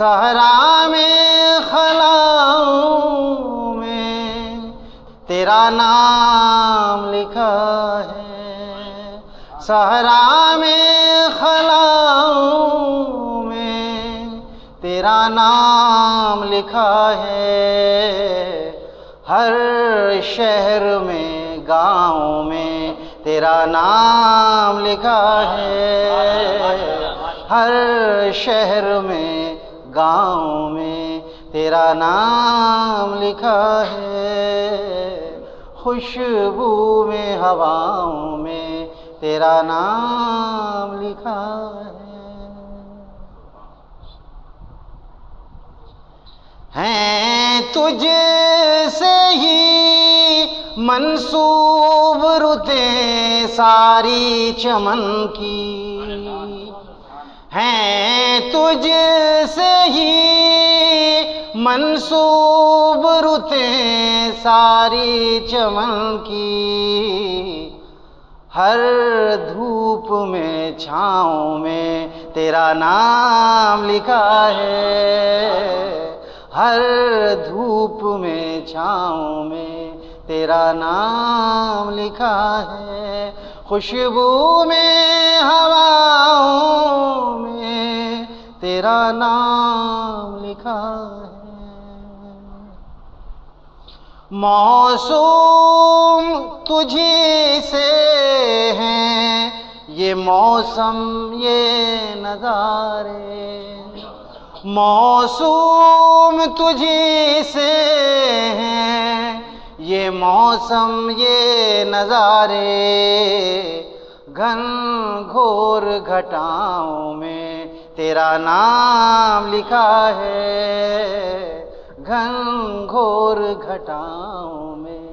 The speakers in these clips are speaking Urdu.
صحرا میں خلاؤں میں تیرا نام لکھا ہے۔ صحرا میں خلاؤں میں تیرا نام لکھا ہے۔ ہر شہر میں، گاؤں میں تیرا نام لکھا ہے۔ ہر شہر میں گاؤں میں تیرا نام لکھا ہے۔ خوشبو میں، ہواؤں میں تیرا نام لکھا ہے۔ ہیں تجھ سے ہی منصوب رتے ساری چمن کی۔ ہیں تجھ سے منصوب رتے ساری چمن کی، ہر دھوپ میں چھاؤں میں تیرا نام لکھا ہے۔ ہر دھوپ میں چھاؤں میں تیرا نام لکھا ہے۔ خوشبو میں، ہواؤں میں تیرا نام لکھا ہے۔ موسوم تجھی سے ہیں۔ یہ موسم، یہ نظارے۔ موسوم تجھی سے ہیں۔ یہ موسم، یہ نظارے۔ گھن گھور گھٹاؤں میں تیرا نام لکھا ہے۔ گھن گھور گھٹاؤں میں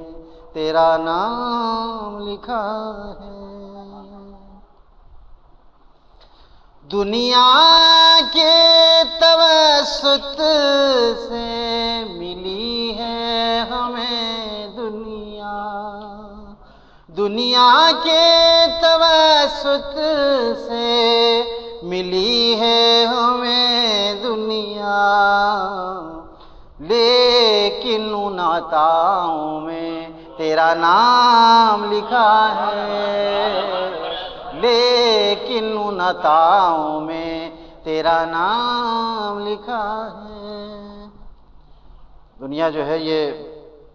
تیرا نام لکھا ہے۔ دنیا کے توسط سے ملی ہے ہمیں دنیا۔ دنیا کے توسط سے ملی ہے عطاؤں میں تیرا نام لکھا ہے۔ لیکن ان عطاؤں میں تیرا نام لکھا ہے۔ دنیا جو ہے یہ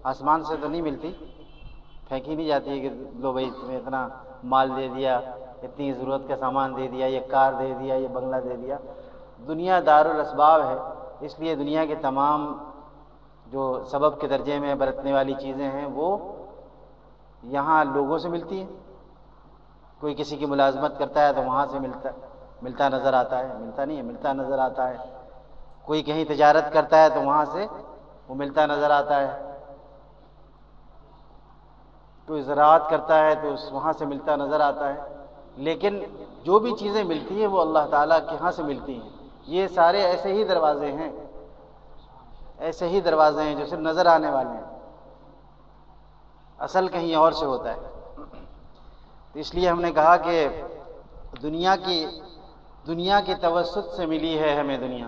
آسمان سے تو نہیں ملتی، پھینکی نہیں جاتی ہے کہ لو بھائی، تمہیں اتنا مال دے دیا، اتنی ضرورت کا سامان دے دیا، یہ کار دے دیا، یہ بنگلہ دے دیا۔ دنیا دار الاسباب ہے، اس لیے دنیا کے تمام جو سبب کے درجے میں برتنے والی چیزیں ہیں، وہ یہاں لوگوں سے ملتی ہیں۔ کوئی کسی کی ملازمت کرتا ہے تو وہاں سے ملتا ملتا نظر آتا ہے۔ ملتا نہیں ہے، ملتا نظر آتا ہے۔ کوئی کہیں تجارت کرتا ہے تو وہاں سے وہ ملتا نظر آتا ہے۔ کوئی زراعت کرتا ہے تو اس وہاں سے ملتا نظر آتا ہے۔ لیکن جو بھی چیزیں ملتی ہیں وہ اللہ تعالیٰ کے ہاں سے ملتی ہیں۔ یہ سارے ایسے ہی دروازے ہیں ایسے ہی دروازے ہیں جو صرف نظر آنے والے ہیں۔ اصل کہیں اور سے ہوتا ہے۔ تو اس لیے ہم نے کہا کہ دنیا کی، دنیا کے توسط سے ملی ہے ہمیں دنیا۔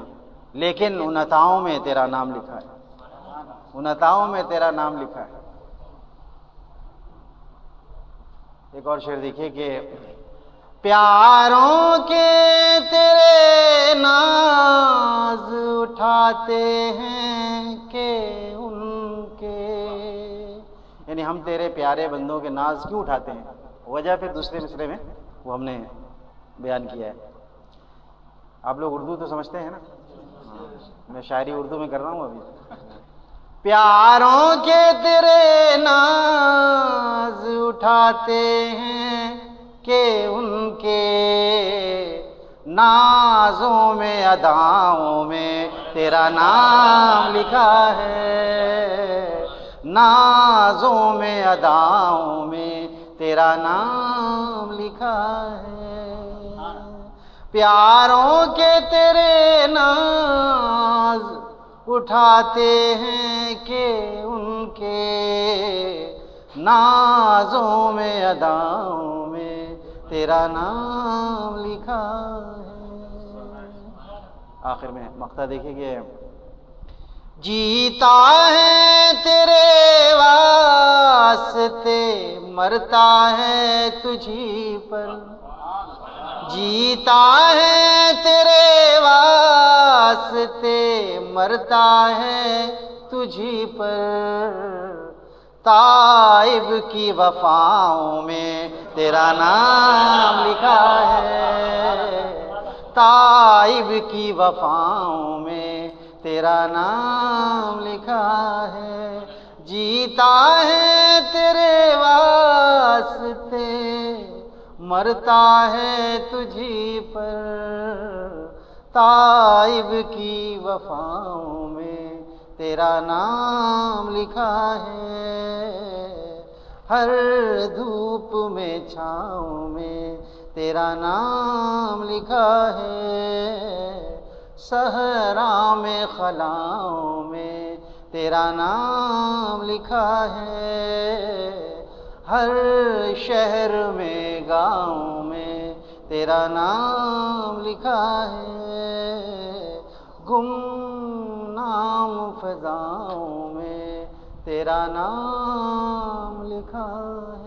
لیکن ان عطاؤں میں تیرا نام لکھا ہے۔ ان عطاؤں میں تیرا نام لکھا ہے۔ ایک اور شعر دیکھیے کہ پیاروں کے تیرے ناز اٹھاتے ہیں کہ ان کے یعنی ہم تیرے پیارے بندوں کے ناز کیوں اٹھاتے ہیں؟ وجہ پھر دوسرے مصرے میں وہ ہم نے بیان کیا ہے۔ آپ لوگ اردو تو سمجھتے ہیں نا؟ میں شاعری اردو میں کر رہا ہوں ابھی۔ پیاروں کے تیرے ناز اٹھاتے ہیں کہ ان کے نازوں میں، اداؤں میں تیرا نام لکھا ہے۔ نازوں میں، اداؤں میں تیرا نام لکھا ہے۔ پیاروں کے تیرے ناز اٹھاتے ہیں کہ ان کے۔ نازوں میں، اداؤں میں تیرا نام لکھا ہے آخر میں مقطع دیکھیں گے۔ جیتا ہے تیرے واسطے، مرتا ہے تجھی پر۔ جیتا ہے تیرے واسطے، مرتا ہے تجھی پر۔ تائب کی وفاؤں میں تیرا نام لکھا ہے۔ تائب کی وفاؤں میں تیرا نام لکھا ہے۔ جیتا ہے تیرے واسطے، مرتا ہے تجھی پر۔ تائب کی وفاؤں میں تیرا نام لکھا ہے۔ ہر دھوپ میں چھاؤں میں تیرا نام لکھا ہے صحرا میں خلاؤں میں تیرا نام لکھا ہے ہر شہر میں گاؤں میں تیرا نام لکھا ہے گم نام فضاؤں میں تیرا نام لکھا ہے